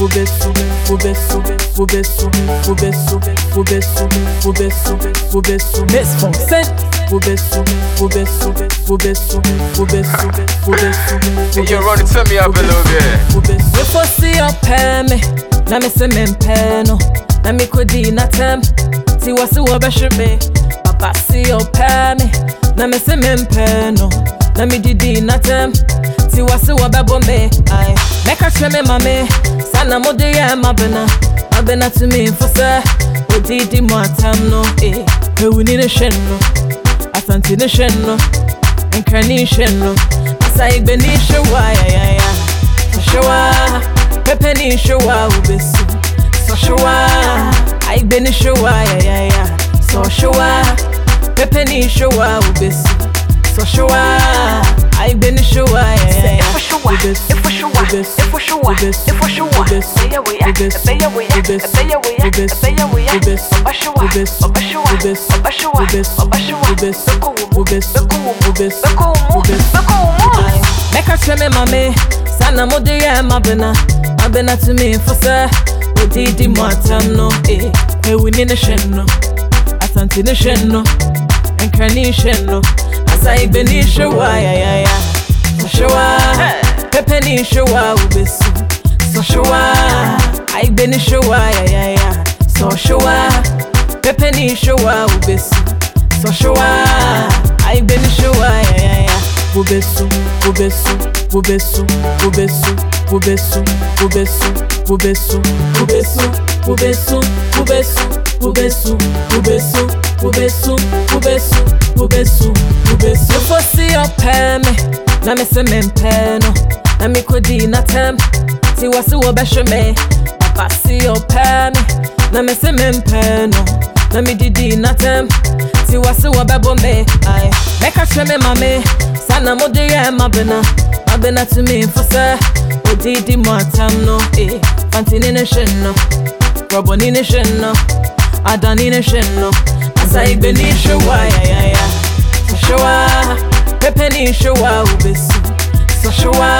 obesso, obesso, obesso, obesso, obesso, obesso, obesso, Mesfoncène obesso, obesso, obesso, obesso. You run it to me up a little bit. Wefosi opeme, na me se mempeno, na me kodi na tem, ti wasi wabeshime. Papa si opeme, na me se mempeno, na me didi na tem, ti wasi wabebo Make us me. Mame saa na mode yɛ mabena mabena tumi mfo sɛ odidi mu atam no eh. hewuni ne hwɛ no. Asante ne hwɛ no. Nkrane hwɛ no. Asaegbe ne hwɛ wo ayayaya sɔhwɛ wa pɛpɛ ne hwɛ wo a wobɛsu sɔhwɛ wa aegbe ne hwɛ wo ayayaya sɔhwɛ wa pɛpɛ ne hwɛ wo a wobɛsu sɔhwɛ wa شوة لفوا kyerɛ me ma me saa na mode yɛ mabena mabena tumi fo sɛ wodidi mu atam no awini ne hwɛ no asante ne hwɛ no nkrane hwɛ no asaibe hwɛ wo ayayaya hwɛ wo Pepe ni showa ubesu So showa Aik beni showa ya ya ya So showa Pepe ni showa ubesu So showa Aik beni showa ya ya ya Ubesu, ubesu, ubesu, ubesu, ubesu, ubesu, ubesu, ubesu, ubesu, ubesu, ubesu, ubesu, ubesu, ubesu, ubesu, ubesu. Se fosse eu pé, na me se me pé, não. and me could in a term. See what's your best me, Papa see your pen. Let me see me pen. Let me did in a term. See what's your bebo me. I make a shame, mammy. Sana mo de ya mabena. Mabena to me for sir. O di di matam no. Eh, Fantini ne shen no. Roboni ne shen no. Adani ne shen no. Asa ibe ni shewa ah, ya ya ya. Shewa. Ah. Pepe ni shewa ubesu. So shewa. Ah.